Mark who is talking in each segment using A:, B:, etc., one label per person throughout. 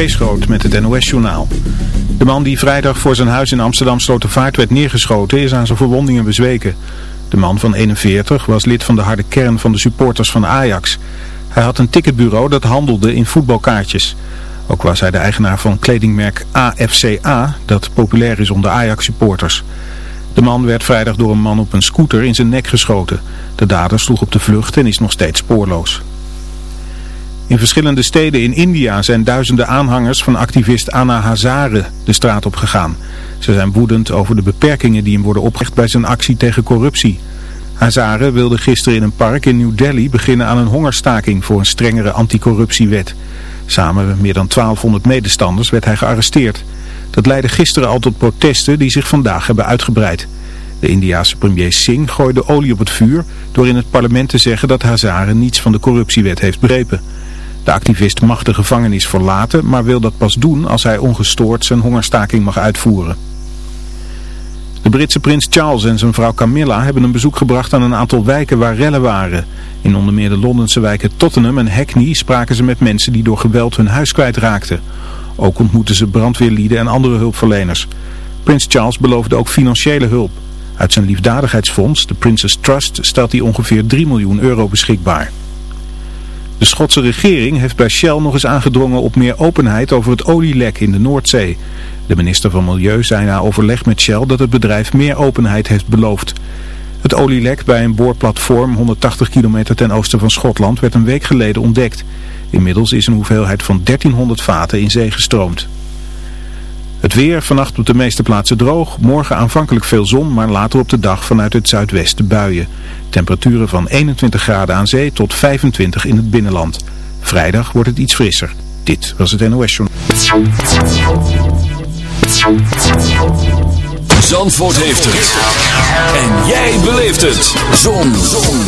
A: Kees met het NOS-journaal. De man die vrijdag voor zijn huis in Amsterdam Slotervaart werd neergeschoten is aan zijn verwondingen bezweken. De man van 41 was lid van de harde kern van de supporters van Ajax. Hij had een ticketbureau dat handelde in voetbalkaartjes. Ook was hij de eigenaar van kledingmerk AFCA, dat populair is onder Ajax-supporters. De man werd vrijdag door een man op een scooter in zijn nek geschoten. De dader sloeg op de vlucht en is nog steeds spoorloos. In verschillende steden in India zijn duizenden aanhangers van activist Anna Hazare de straat op gegaan. Ze zijn woedend over de beperkingen die hem worden opgelegd bij zijn actie tegen corruptie. Hazare wilde gisteren in een park in New Delhi beginnen aan een hongerstaking voor een strengere anticorruptiewet. Samen met meer dan 1200 medestanders werd hij gearresteerd. Dat leidde gisteren al tot protesten die zich vandaag hebben uitgebreid. De Indiaanse premier Singh gooide olie op het vuur door in het parlement te zeggen dat Hazare niets van de corruptiewet heeft begrepen. De activist mag de gevangenis verlaten, maar wil dat pas doen als hij ongestoord zijn hongerstaking mag uitvoeren. De Britse prins Charles en zijn vrouw Camilla hebben een bezoek gebracht aan een aantal wijken waar rellen waren. In onder meer de Londense wijken Tottenham en Hackney spraken ze met mensen die door geweld hun huis kwijtraakten. Ook ontmoeten ze brandweerlieden en andere hulpverleners. Prins Charles beloofde ook financiële hulp. Uit zijn liefdadigheidsfonds, de Princess Trust, stelt hij ongeveer 3 miljoen euro beschikbaar. De Schotse regering heeft bij Shell nog eens aangedrongen op meer openheid over het olielek in de Noordzee. De minister van Milieu zei na overleg met Shell dat het bedrijf meer openheid heeft beloofd. Het olielek bij een boorplatform 180 kilometer ten oosten van Schotland werd een week geleden ontdekt. Inmiddels is een hoeveelheid van 1300 vaten in zee gestroomd. Het weer, vannacht op de meeste plaatsen droog. Morgen aanvankelijk veel zon, maar later op de dag vanuit het zuidwesten buien. Temperaturen van 21 graden aan zee tot 25 in het binnenland. Vrijdag wordt het iets frisser. Dit was het NOS Journal.
B: Zandvoort heeft het. En jij beleeft het. Zon. Zon.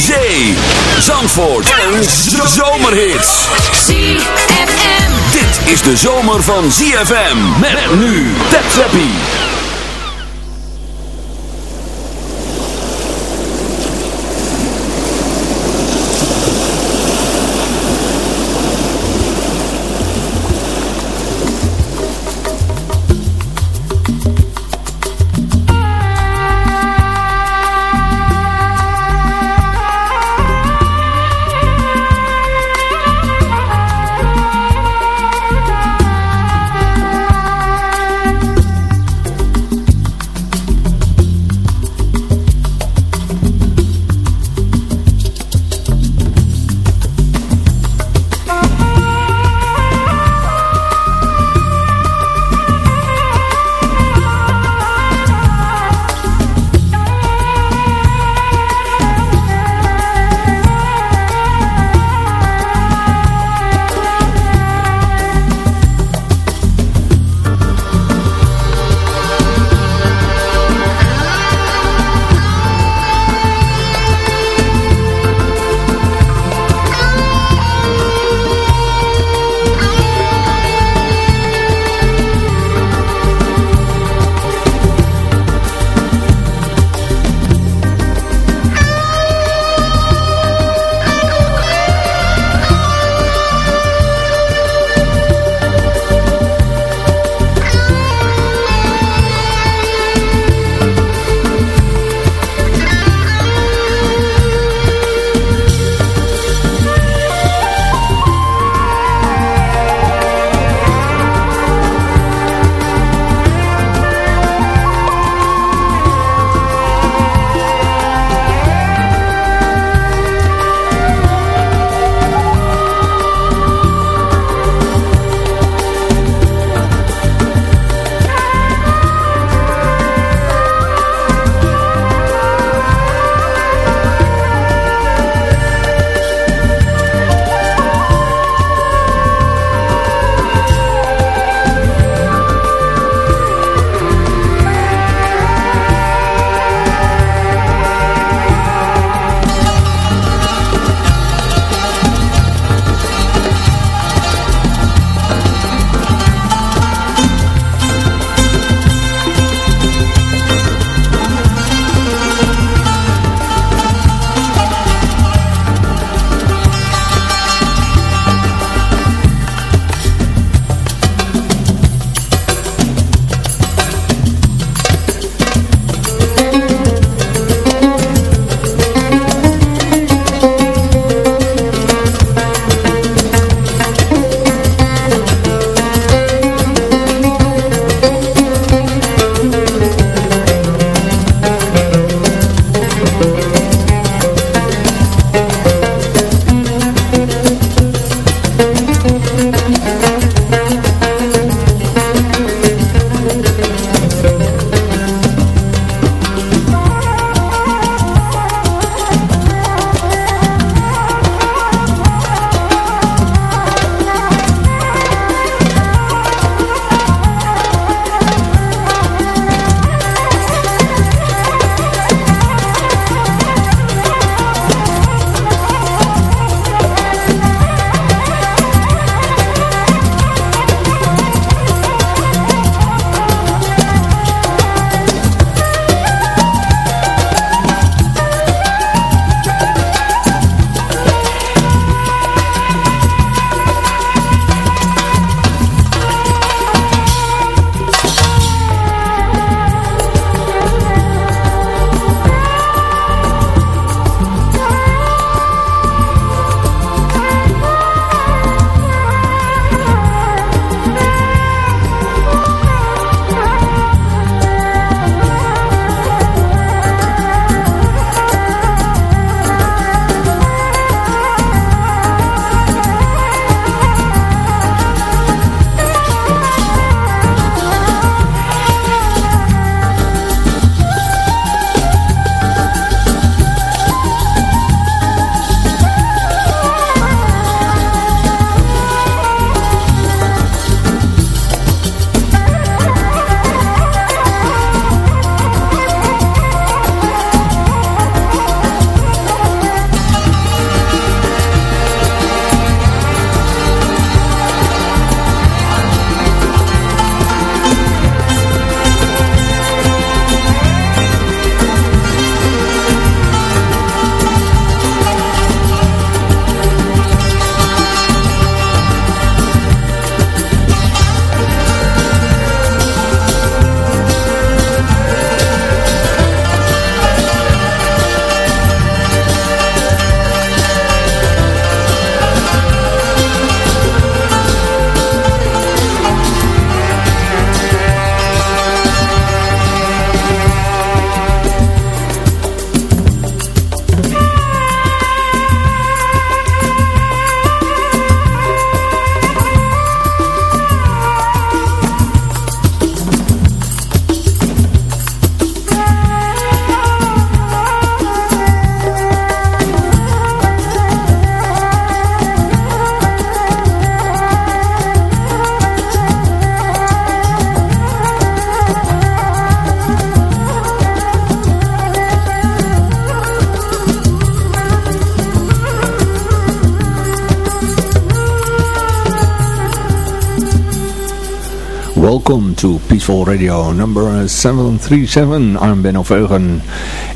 B: Zee. Zandvoort. En zomerhits. ZFM. Dit is de zomer van ZFM. Met nu. Tap Zappie.
C: Peaceful Radio number 737. I'm Benno Veugen.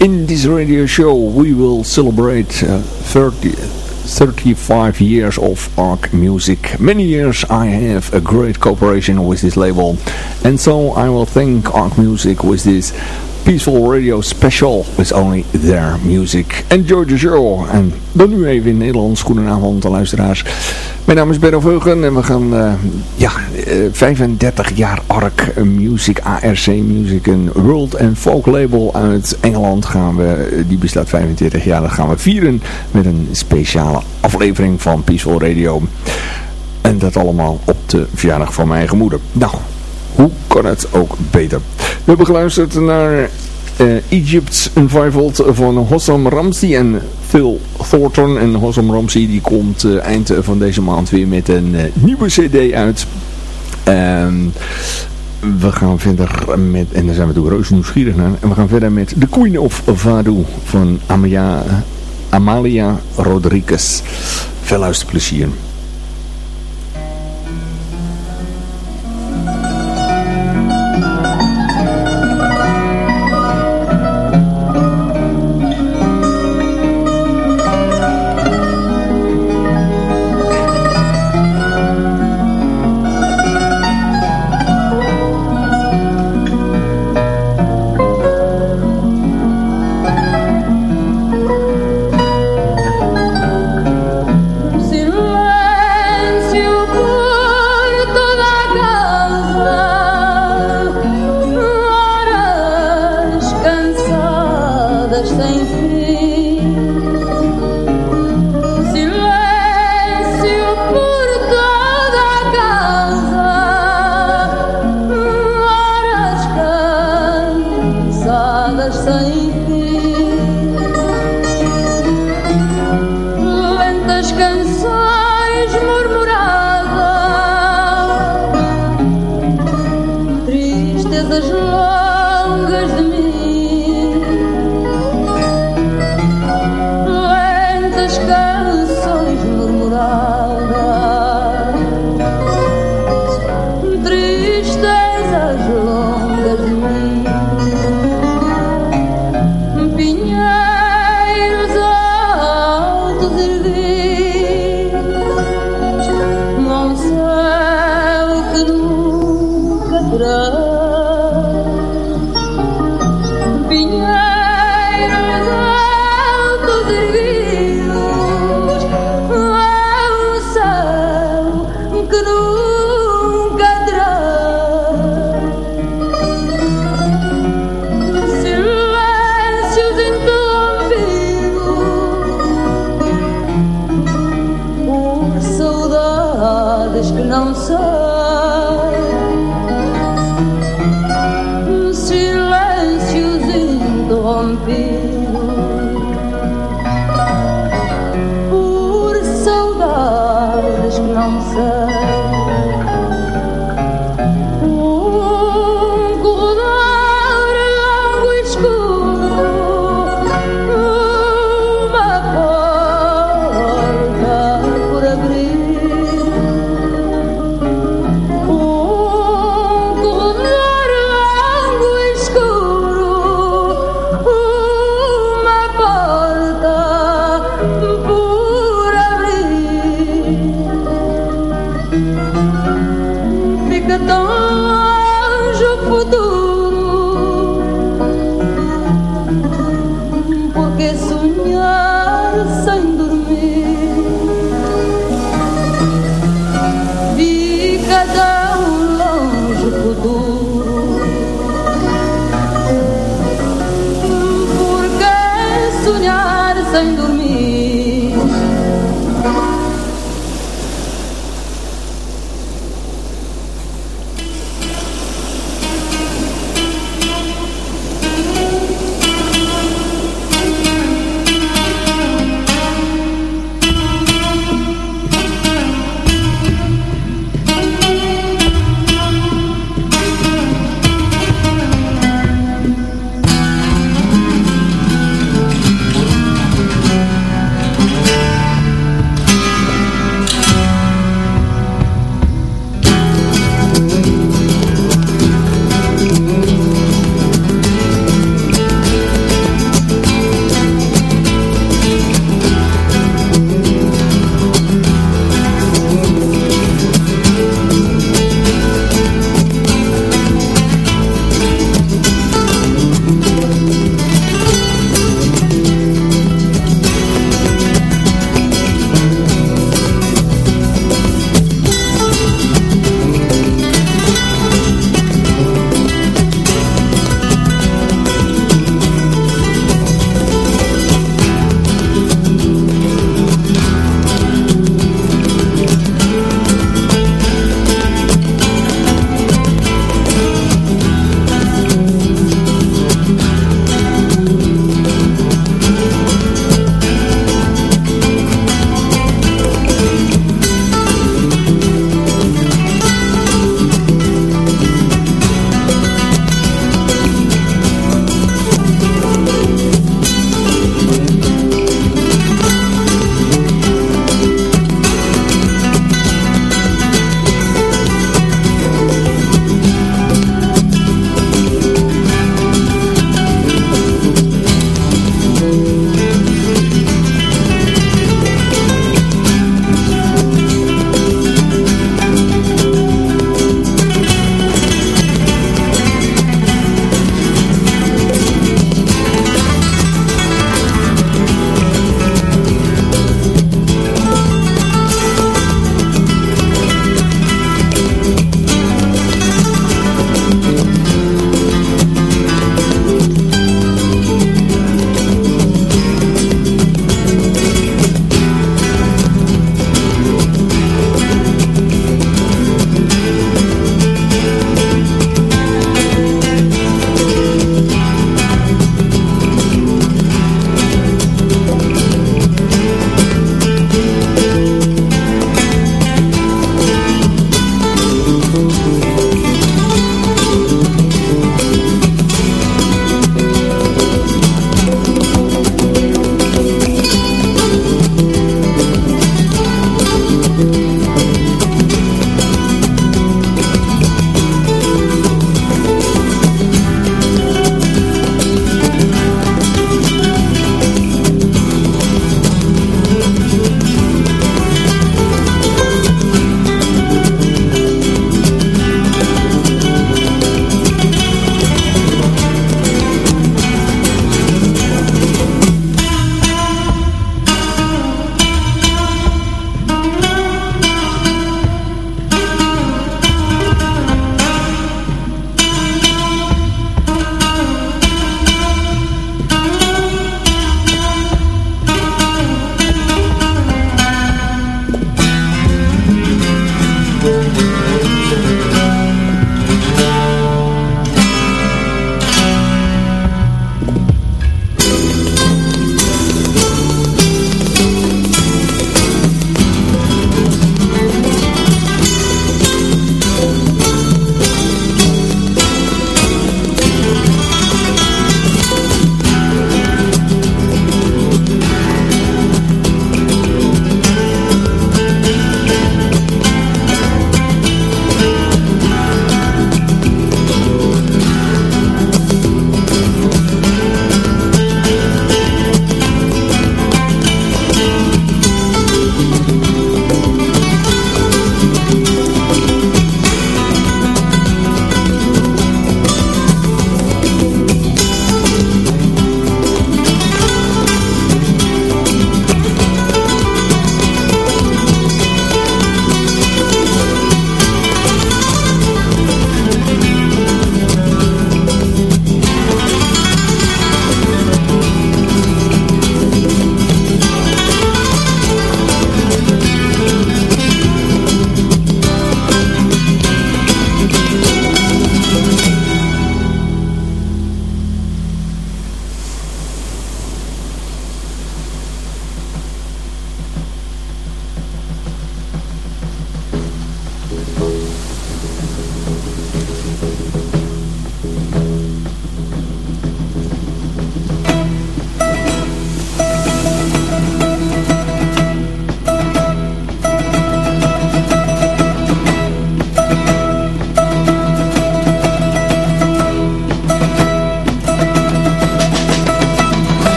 C: In this radio show we will celebrate uh, 30, 35 years of ARC Music. Many years I have a great cooperation with this label and so I will thank ARC Music with this Peaceful Radio Special with only their music. Enjoy the show. En dan nu even in Nederlands. Goedenavond luisteraars. Mijn naam is Benno Veugen en we gaan uh, ja, 35 eh, jaar ARC Music, ARC Music, een world and folk label uit Engeland gaan we, eh, die bestaat 25 jaar, dat gaan we vieren met een speciale aflevering van Peaceful Radio. En dat allemaal op de verjaardag van mijn eigen moeder. Nou, hoe kan het ook beter? We hebben geluisterd naar uh, Egypt's Unrivaled van Hossam Ramsey en Phil Thornton. En Hossam Ramsey die komt eind van deze maand weer met een nieuwe cd uit. En we gaan verder met, en daar zijn we natuurlijk reuze nieuwsgierig naar. En we gaan verder met The Queen of Vadu van Amalia, Amalia Rodriguez. Veel luisterplezier.
D: bayokhala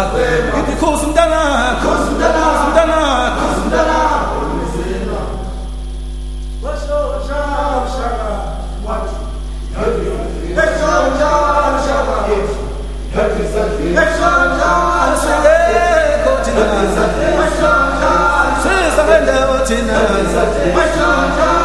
D: Gitti kozumdan ha. Kozumdan ha. Kozumdan ha. Kozumdan ha. Surrender, what's in us?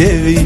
D: give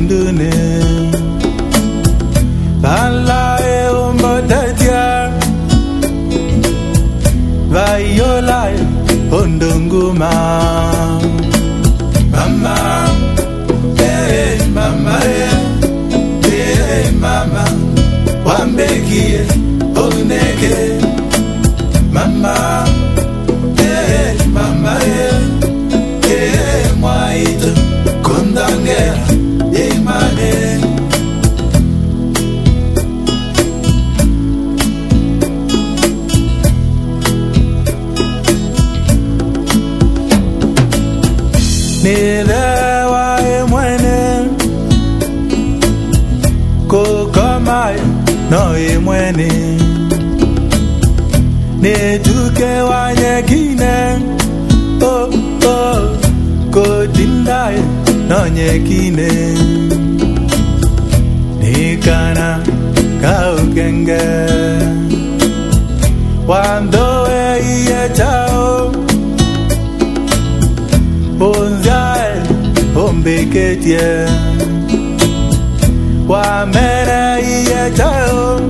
D: wa mera iye chao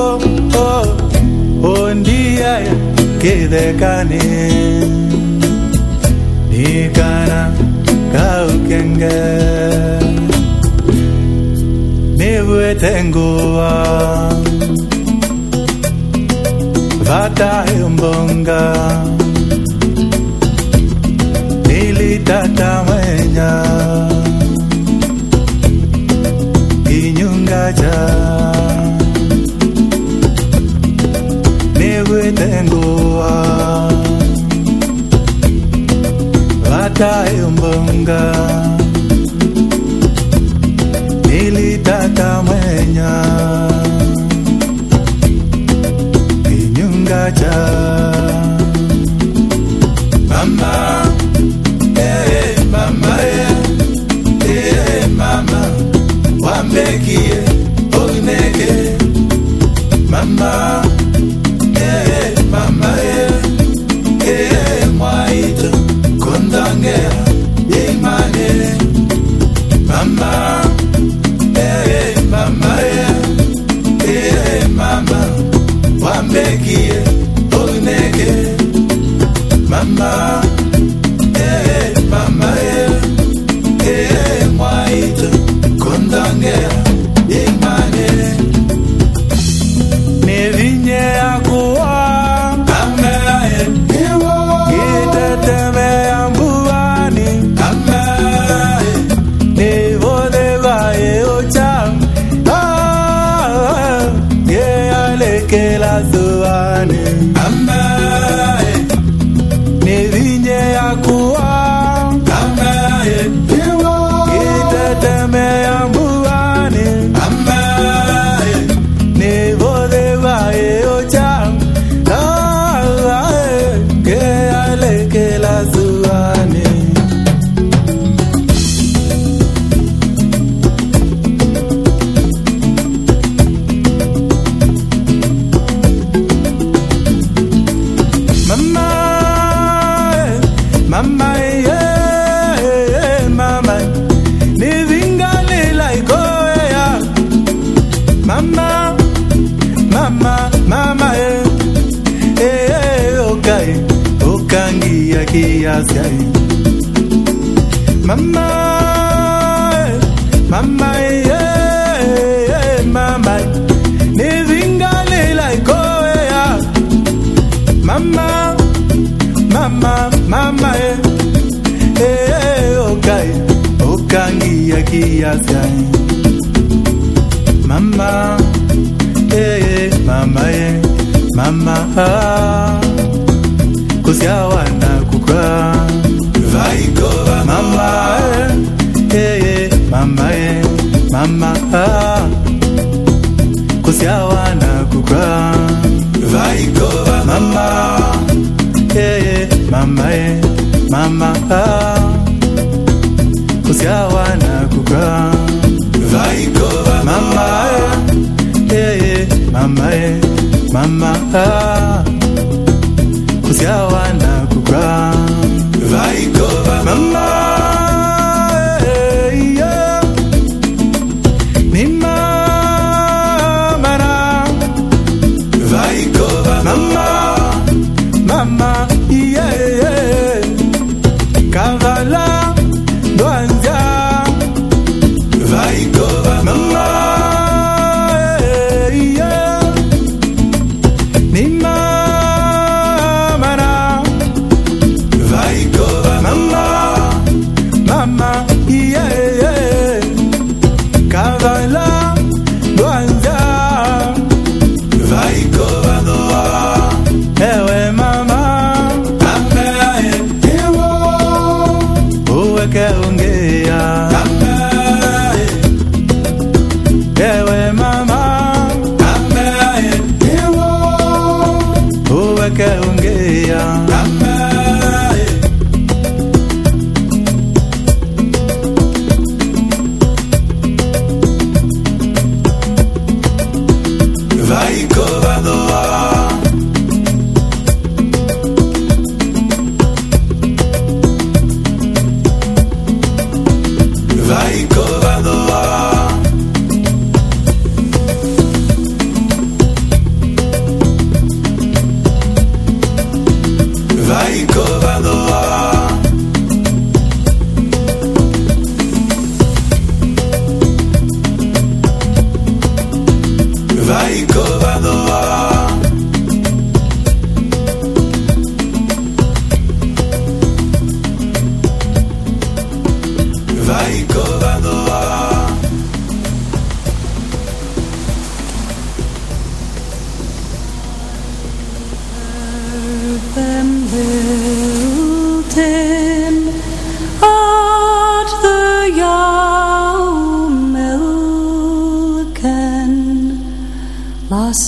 D: oh oh, oh ondia ya kedekane nikana kaukenge. Niwetengua vatahimbonga nilitatamenya kutendoa watayembonga nilitatamwenya kinyungacha mama hey, mama eh hey, mama. Wambekie oineke mama. Eh,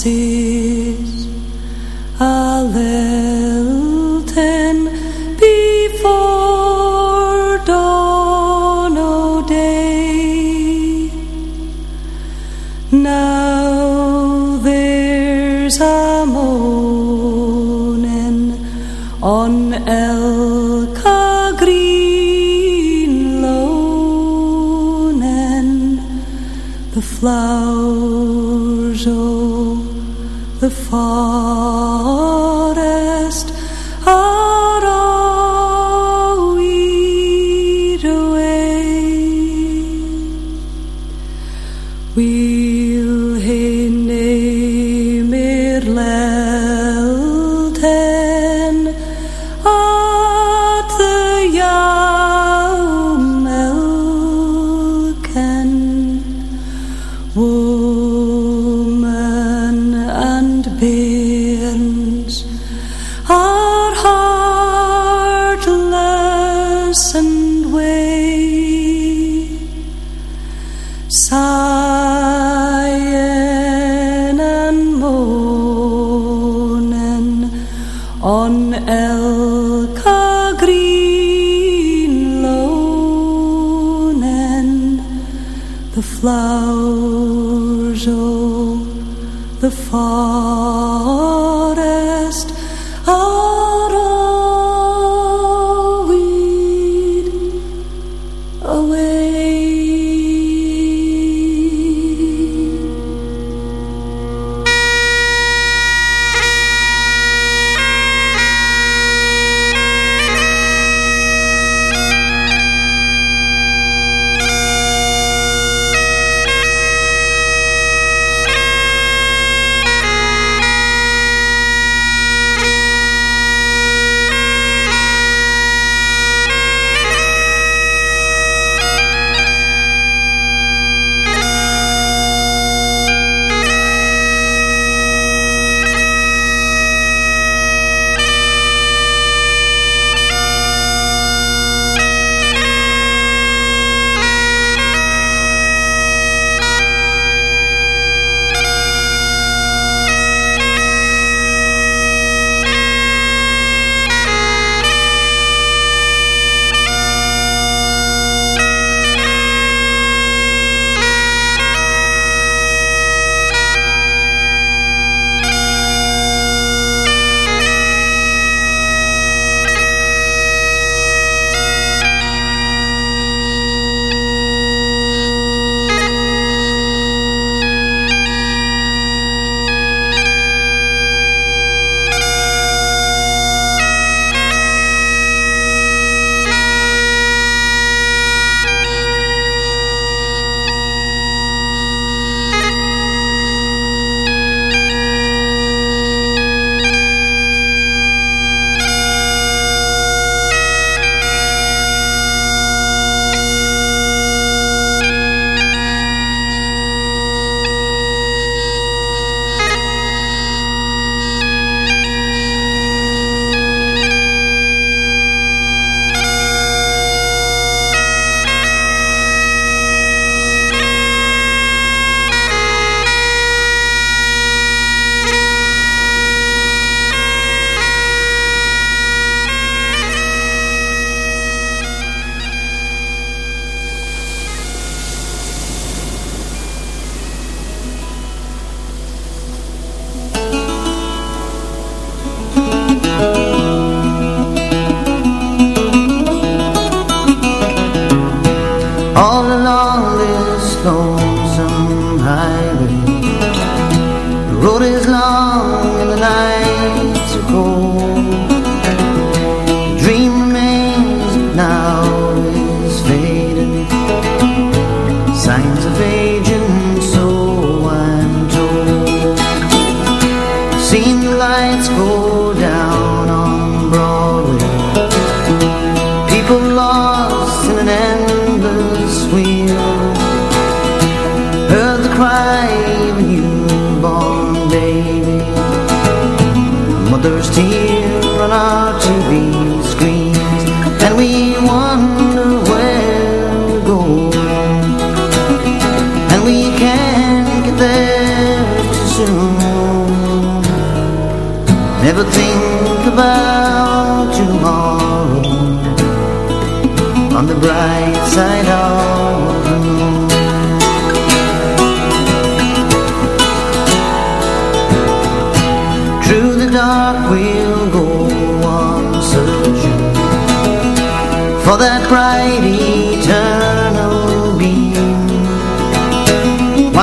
E: is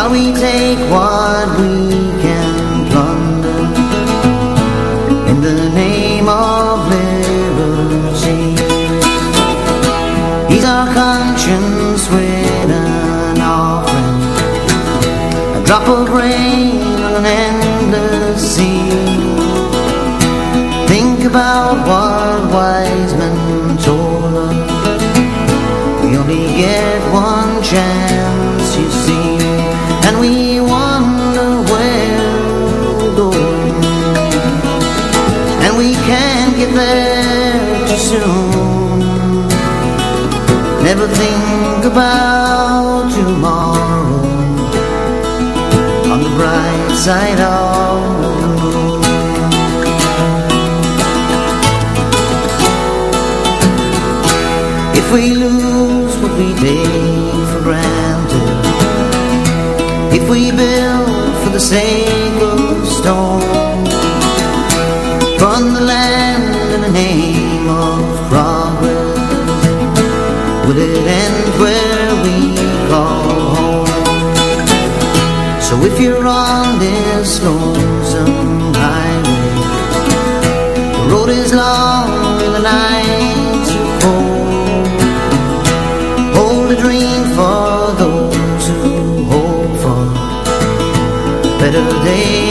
F: While we take what we can plunder in the name of liberty. He's our conscience with an offering, a drop of soon. Never think about tomorrow on the bright side of the moon. If we lose what we take for granted If we build for the sake of stone So if you're on this lonesome highway The road is long and the nights are cold Hold a dream for those who hope for better day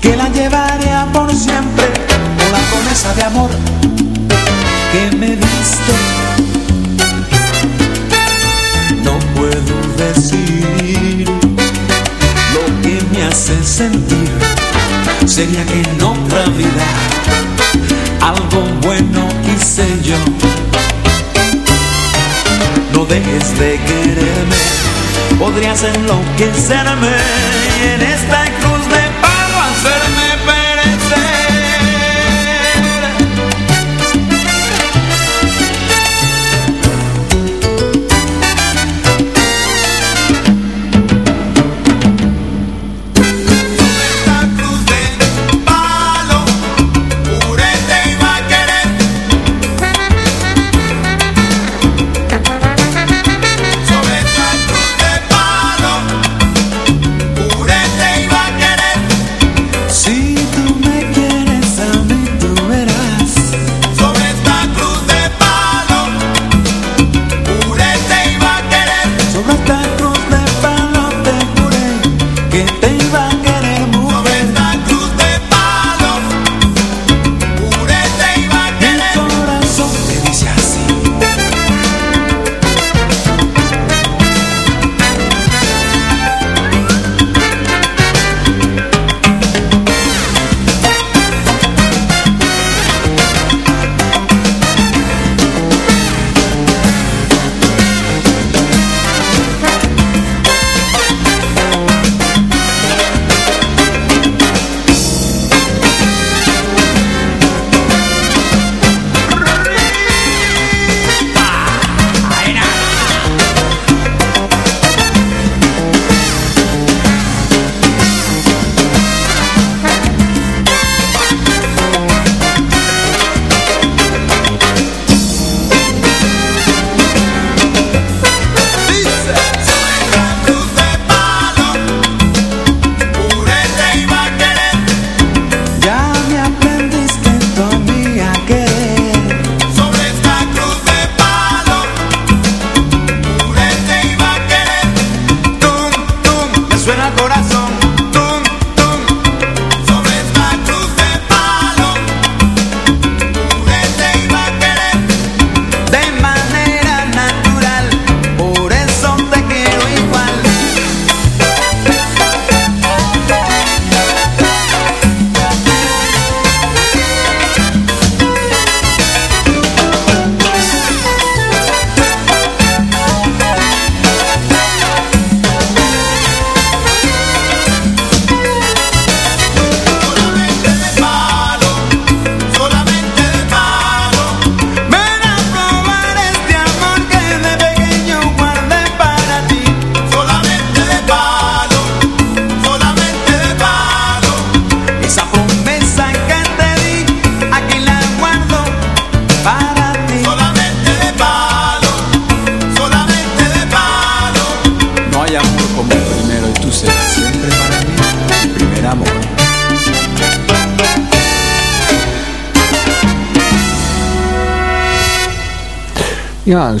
D: Que la llevaría por siempre con la promesa de amor que me diste. No puedo decir lo que me hace sentir. Sería que en otra vida algo bueno hice yo. No dejes de quererme, podrías enloquecerme y en esta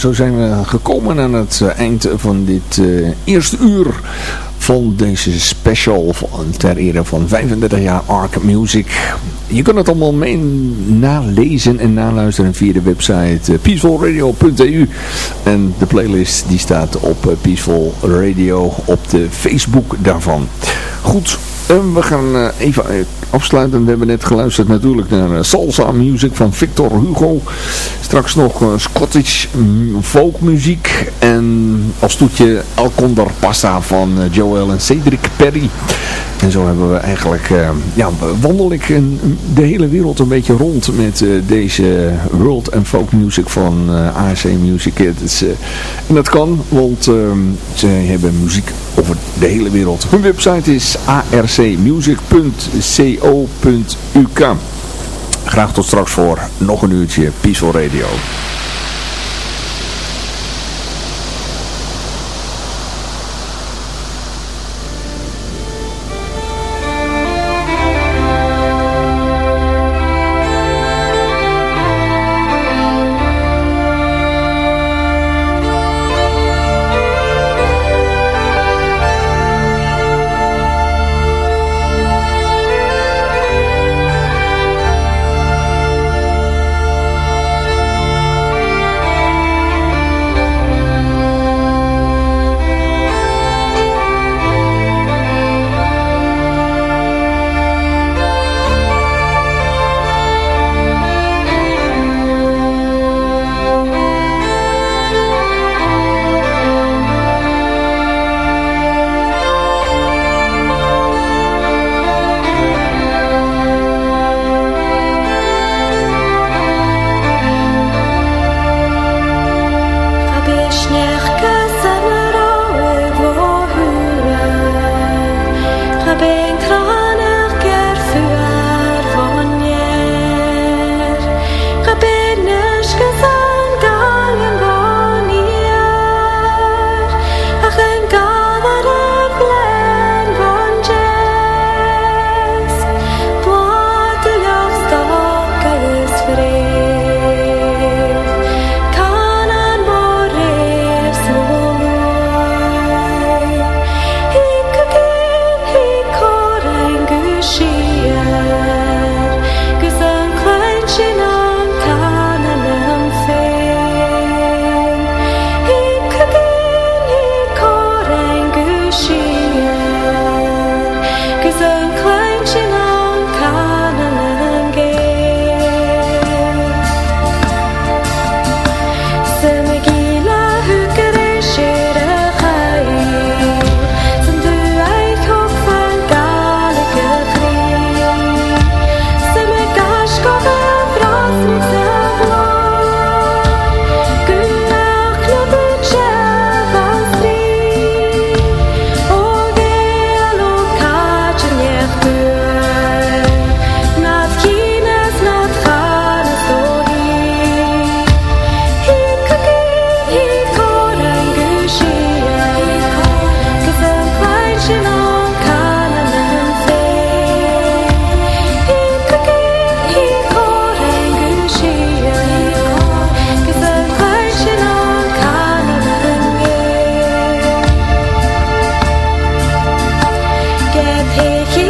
G: zo zijn we gekomen aan het eh, eind van dit uh, eerste uur van deze special ter ere van 35 jaar Arc Music. Je kunt het allemaal mee nalezen en naluisteren via de website uh, peacefulradio.eu en de playlist die staat op Peaceful Radio op de Facebook daarvan. Goed, we gaan even afsluiten. We hebben net geluisterd natuurlijk naar salsa music van Victor Hugo. Straks nog Scottish folkmuziek. En als toetje Alconder Pasta van Joel en Cedric Perry. En zo hebben we eigenlijk, uh, ja, wandel ik de hele wereld een beetje rond met deze world and folk music van ARC Music. En dat kan, want ze hebben muziek over de hele wereld. Hun website is arcmusic.co.uk. Graag tot straks voor nog een uurtje Peaceful Radio.
B: ich